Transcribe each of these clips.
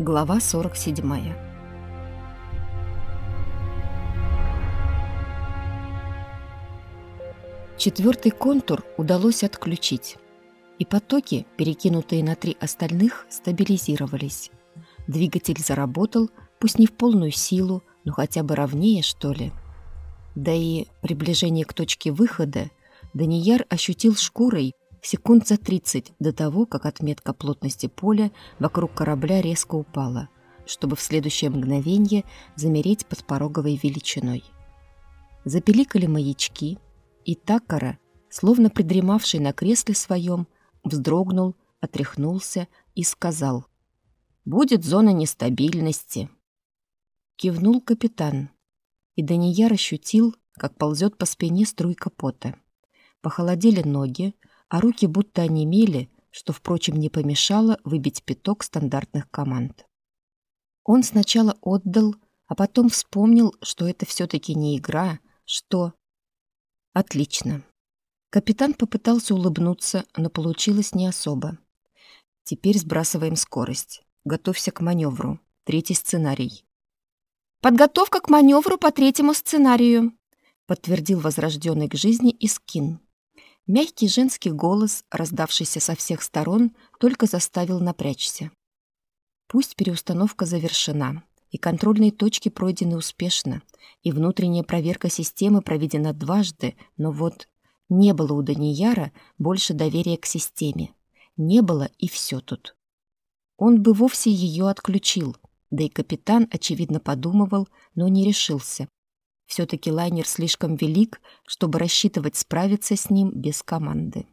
Глава 47. Четвертый контур удалось отключить, и потоки, перекинутые на три остальных, стабилизировались. Двигатель заработал, пусть не в полную силу, но хотя бы ровнее, что ли. Да и приближение к точке выхода Данияр ощутил шкурой секунд за 30 до того, как отметка плотности поля вокруг корабля резко упала, чтобы в следующее мгновение замереть под пороговой величиной. Запеликали маячки, и Такара, словно придремавший на кресле своем, вздрогнул, отряхнулся и сказал «Будет зона нестабильности». Кивнул капитан, и Данияр ощутил, как ползет по спине струйка пота. Похолодели ноги, а руки будто онемели, что, впрочем, не помешало выбить пяток стандартных команд. Он сначала отдал, а потом вспомнил, что это все-таки не игра, что... Отлично. Капитан попытался улыбнуться, но получилось не особо. Теперь сбрасываем скорость. Готовься к маневру. Третий сценарий. «Подготовка к маневру по третьему сценарию», подтвердил возрожденный к жизни Искин. Мягкий женский голос, раздавшийся со всех сторон, только заставил напрячься. Пусть переустановка завершена, и контрольные точки пройдены успешно, и внутренняя проверка системы проведена дважды, но вот не было у Данияра больше доверия к системе. Не было, и все тут. Он бы вовсе ее отключил, да и капитан, очевидно, подумывал, но не решился, все-таки лайнер слишком велик, чтобы рассчитывать справиться с ним без команды.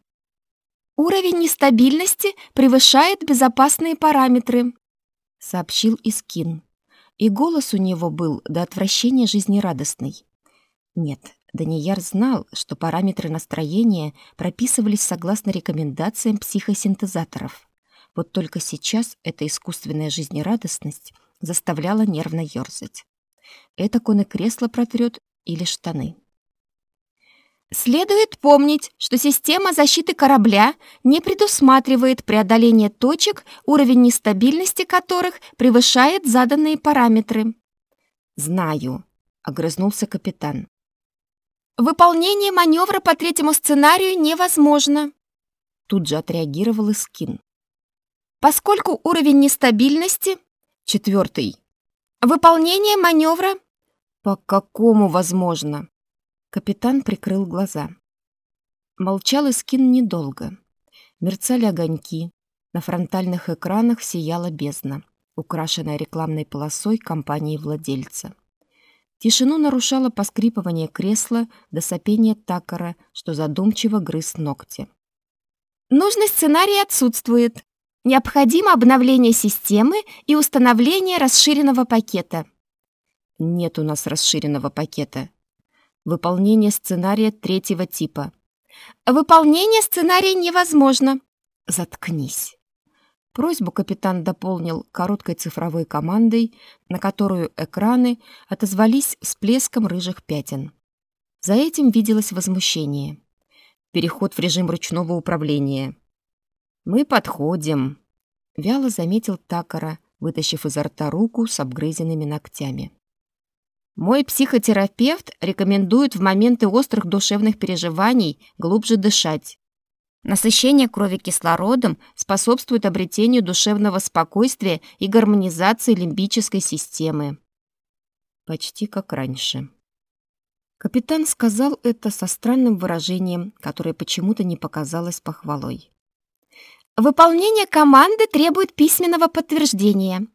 «Уровень нестабильности превышает безопасные параметры», — сообщил Искин. И голос у него был до отвращения жизнерадостный. Нет, Данияр знал, что параметры настроения прописывались согласно рекомендациям психосинтезаторов. Вот только сейчас эта искусственная жизнерадостность заставляла нервно ёрзать. Это он и кресло протрет или штаны. Следует помнить, что система защиты корабля не предусматривает преодоление точек, уровень нестабильности которых превышает заданные параметры. «Знаю», — огрызнулся капитан. «Выполнение маневра по третьему сценарию невозможно», — тут же отреагировал Искин. «Поскольку уровень нестабильности...» «Четвертый», Выполнение маневра? По какому возможно? Капитан прикрыл глаза. Молчал Искин недолго. Мерцали огоньки. На фронтальных экранах сияла бездна, украшенная рекламной полосой компании владельца. Тишину нарушало поскрипывание кресла до сопения такора, что задумчиво грыз ногти. «Нужный сценарий отсутствует. Необходимо обновление системы и установление расширенного пакета. Нет у нас расширенного пакета. Выполнение сценария третьего типа. Выполнение сценария невозможно. Заткнись. Просьбу капитан дополнил короткой цифровой командой, на которую экраны отозвались всплеском рыжих пятен. За этим виделось возмущение. Переход в режим ручного управления. «Мы подходим», — вяло заметил Такара, вытащив изо рта руку с обгрызенными ногтями. «Мой психотерапевт рекомендует в моменты острых душевных переживаний глубже дышать. Насыщение крови кислородом способствует обретению душевного спокойствия и гармонизации лимбической системы». Почти как раньше. Капитан сказал это со странным выражением, которое почему-то не показалось похвалой. Выполнение команды требует письменного подтверждения.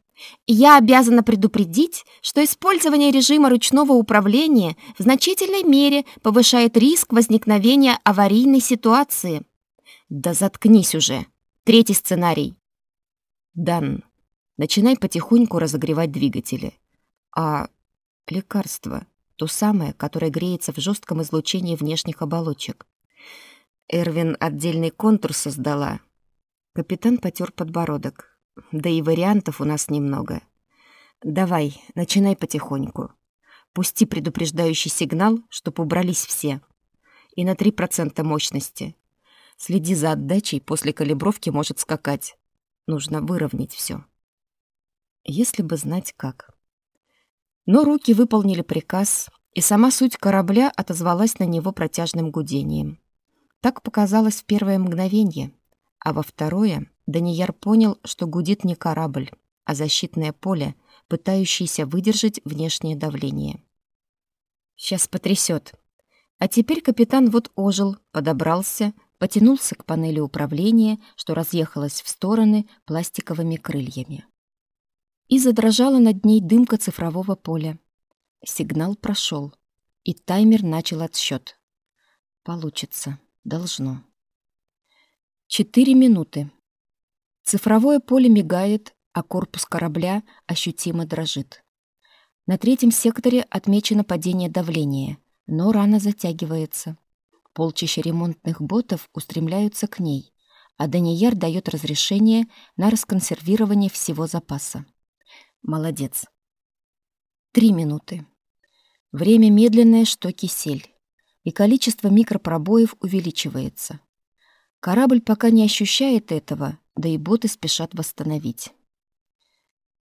Я обязана предупредить, что использование режима ручного управления в значительной мере повышает риск возникновения аварийной ситуации. Да заткнись уже. Третий сценарий. Дан, начинай потихоньку разогревать двигатели. А лекарство, то самое, которое греется в жестком излучении внешних оболочек. Эрвин отдельный контур создала, Капитан потер подбородок. Да и вариантов у нас немного. Давай, начинай потихоньку. Пусти предупреждающий сигнал, чтоб убрались все. И на 3% мощности. Следи за отдачей, после калибровки может скакать. Нужно выровнять все. Если бы знать как. Но руки выполнили приказ, и сама суть корабля отозвалась на него протяжным гудением. Так показалось в первое мгновение, а во второе Данияр понял, что гудит не корабль, а защитное поле, пытающееся выдержать внешнее давление. Сейчас потрясет. А теперь капитан вот ожил, подобрался, потянулся к панели управления, что разъехалась в стороны пластиковыми крыльями. И задрожала над ней дымка цифрового поля. Сигнал прошел, и таймер начал отсчет. Получится. Должно. Четыре минуты. Цифровое поле мигает, а корпус корабля ощутимо дрожит. На третьем секторе отмечено падение давления, но рана затягивается. Полчища ремонтных ботов устремляются к ней, а Данияр дает разрешение на расконсервирование всего запаса. Молодец. Три минуты. Время медленное, что кисель, и количество микропробоев увеличивается. Корабль пока не ощущает этого, да и боты спешат восстановить.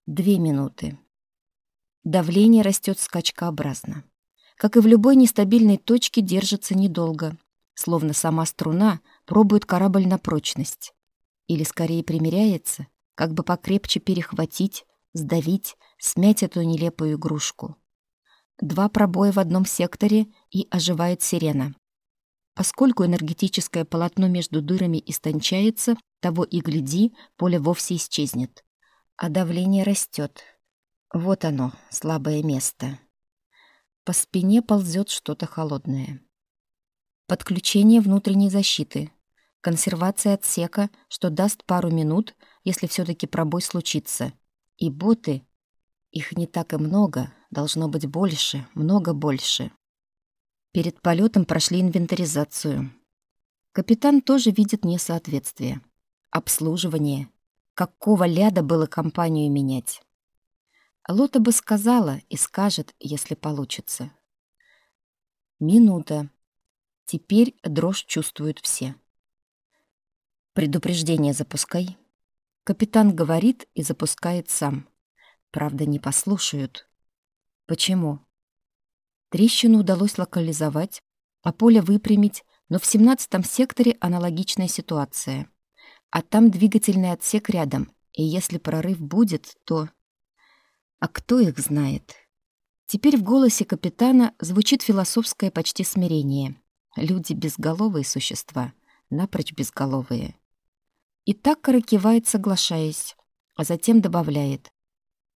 Две минуты. Давление растет скачкообразно. Как и в любой нестабильной точке, держится недолго, словно сама струна пробует корабль на прочность. Или скорее примеряется, как бы покрепче перехватить, сдавить, смять эту нелепую игрушку. Два пробоя в одном секторе и оживает сирена. Поскольку энергетическое полотно между дырами истончается, того и гляди, поле вовсе исчезнет. А давление растет. Вот оно, слабое место. По спине ползет что-то холодное. Подключение внутренней защиты. Консервация отсека, что даст пару минут, если все таки пробой случится. И боты, их не так и много, должно быть больше, много больше. Перед полетом прошли инвентаризацию. Капитан тоже видит несоответствие. Обслуживание. Какого ляда было компанию менять? Лота бы сказала и скажет, если получится. Минута. Теперь дрожь чувствуют все. Предупреждение запускай. Капитан говорит и запускает сам. Правда, не послушают. Почему? Трещину удалось локализовать, а поле выпрямить, но в 17-м секторе аналогичная ситуация. А там двигательный отсек рядом, и если прорыв будет, то... А кто их знает? Теперь в голосе капитана звучит философское почти смирение. Люди — безголовые существа, напрочь безголовые. И так кивает, соглашаясь, а затем добавляет.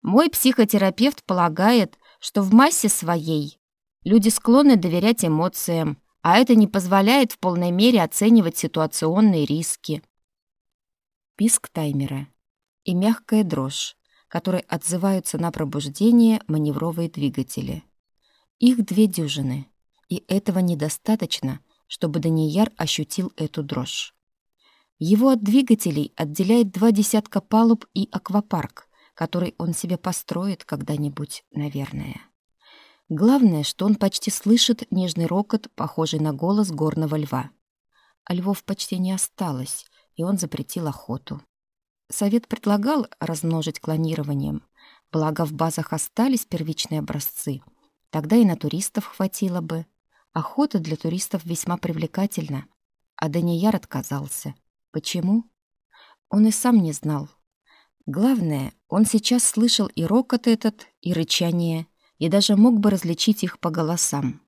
Мой психотерапевт полагает, что в массе своей люди склонны доверять эмоциям, а это не позволяет в полной мере оценивать ситуационные риски. Писк таймера и мягкая дрожь, которые отзываются на пробуждение маневровые двигатели. Их две дюжины, и этого недостаточно, чтобы Данияр ощутил эту дрожь. Его от двигателей отделяет два десятка палуб и аквапарк, который он себе построит когда-нибудь, наверное. Главное, что он почти слышит нежный рокот, похожий на голос горного льва. А львов почти не осталось, и он запретил охоту. Совет предлагал размножить клонированием, благо в базах остались первичные образцы. Тогда и на туристов хватило бы. Охота для туристов весьма привлекательна. А Данияр отказался. Почему? Он и сам не знал. Главное, он сейчас слышал и рокот этот, и рычание, и даже мог бы различить их по голосам.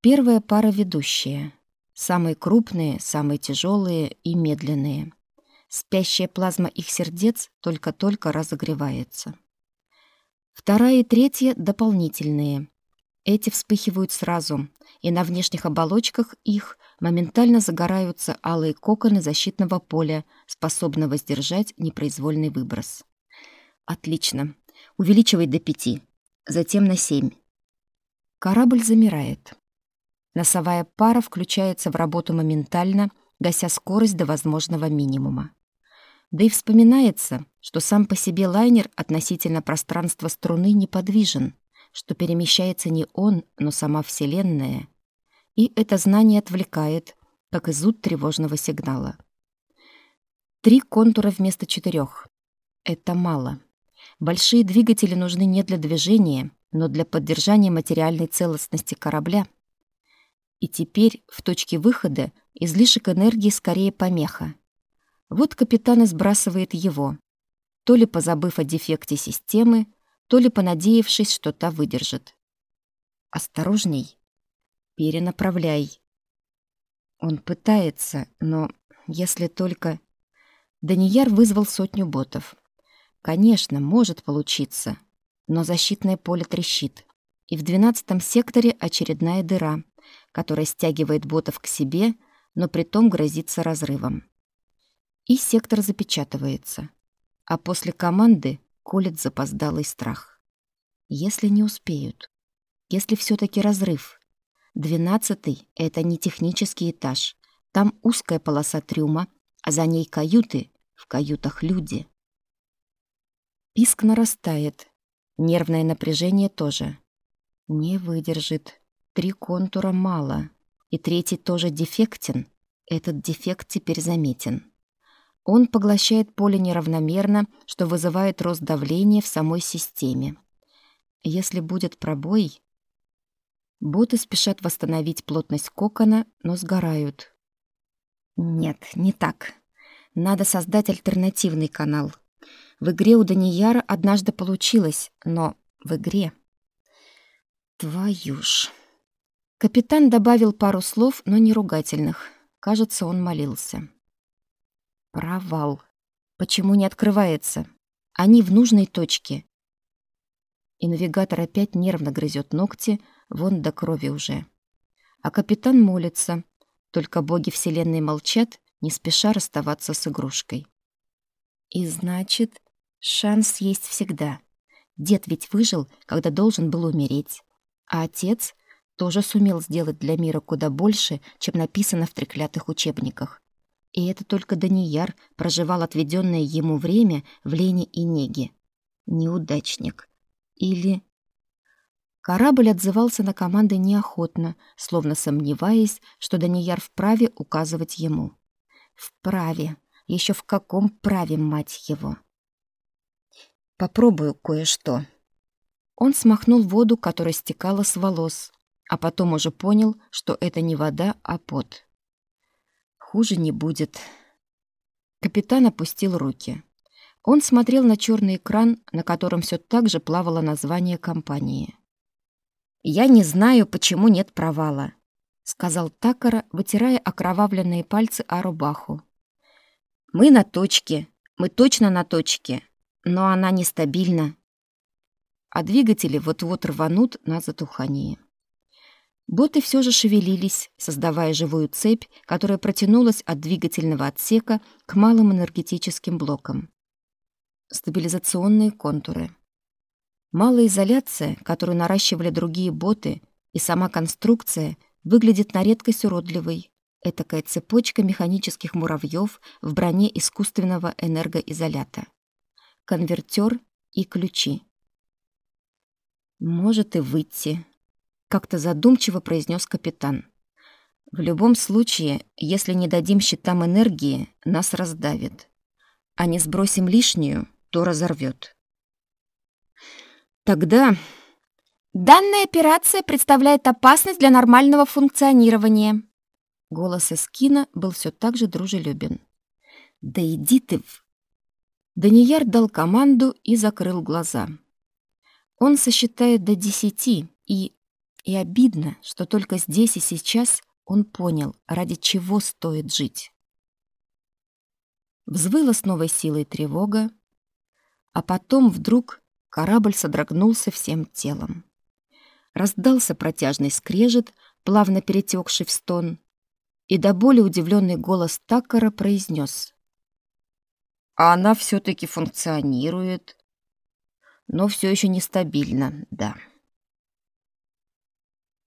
Первая пара ведущая. Самые крупные, самые тяжелые и медленные. Спящая плазма их сердец только-только разогревается. Вторая и третья — дополнительные. Эти вспыхивают сразу, и на внешних оболочках их моментально загораются алые коконы защитного поля, способного сдержать непроизвольный выброс. Отлично. Увеличивай до пяти, затем на семь. Корабль замирает. Носовая пара включается в работу моментально, гася скорость до возможного минимума. Да и вспоминается, что сам по себе лайнер относительно пространства струны неподвижен, что перемещается не он, но сама Вселенная. И это знание отвлекает, как и тревожного сигнала. Три контура вместо четырех. Это мало. Большие двигатели нужны не для движения, но для поддержания материальной целостности корабля. И теперь в точке выхода излишек энергии скорее помеха. Вот капитан и сбрасывает его, то ли позабыв о дефекте системы, то ли понадеявшись, что та выдержит. Осторожней. Перенаправляй. Он пытается, но если только... Данияр вызвал сотню ботов. Конечно, может получиться, но защитное поле трещит. И в двенадцатом секторе очередная дыра, которая стягивает ботов к себе, но притом грозится разрывом. И сектор запечатывается. А после команды колет запоздалый страх. Если не успеют, если все таки разрыв. Двенадцатый — это не технический этаж. Там узкая полоса трюма, а за ней каюты, в каютах люди. Писк нарастает. Нервное напряжение тоже. Не выдержит. Три контура мало. И третий тоже дефектен. Этот дефект теперь заметен. Он поглощает поле неравномерно, что вызывает рост давления в самой системе. Если будет пробой, боты спешат восстановить плотность кокона, но сгорают. Нет, не так. Надо создать альтернативный канал. В игре у Данияра однажды получилось, но в игре... Твою ж... Капитан добавил пару слов, но не ругательных. Кажется, он молился. Провал. Почему не открывается? Они в нужной точке. И навигатор опять нервно грызет ногти, вон до крови уже. А капитан молится. Только боги Вселенной молчат, не спеша расставаться с игрушкой. И значит, шанс есть всегда. Дед ведь выжил, когда должен был умереть. А отец тоже сумел сделать для мира куда больше, чем написано в треклятых учебниках. И это только Данияр проживал отведенное ему время в лени и неге. Неудачник. Или... Корабль отзывался на команды неохотно, словно сомневаясь, что Данияр вправе указывать ему. Вправе. Еще в каком праве, мать его? Попробую кое-что. Он смахнул воду, которая стекала с волос, а потом уже понял, что это не вода, а пот. Хуже не будет. Капитан опустил руки. Он смотрел на черный экран, на котором все так же плавало название компании. «Я не знаю, почему нет провала», — сказал Такара, вытирая окровавленные пальцы о рубаху. «Мы на точке, мы точно на точке, но она нестабильна, а двигатели вот-вот рванут на затухание». Боты все же шевелились, создавая живую цепь, которая протянулась от двигательного отсека к малым энергетическим блокам. Стабилизационные контуры. Малая изоляция, которую наращивали другие боты, и сама конструкция выглядит на редкость уродливой. Этакая цепочка механических муравьев в броне искусственного энергоизолята. Конвертер и ключи. Может и выйти, как-то задумчиво произнес капитан. В любом случае, если не дадим щитам энергии, нас раздавит. А не сбросим лишнюю, то разорвет. Тогда данная операция представляет опасность для нормального функционирования. Голос Эскина был все так же дружелюбен. Да иди ты в... Данияр дал команду и закрыл глаза. Он сосчитает до десяти и и обидно, что только здесь и сейчас он понял, ради чего стоит жить. Взвыла с новой силой тревога, а потом вдруг корабль содрогнулся всем телом. Раздался протяжный скрежет, плавно перетекший в стон, и до боли удивленный голос Такара произнес. «А она все-таки функционирует, но все еще нестабильно, да».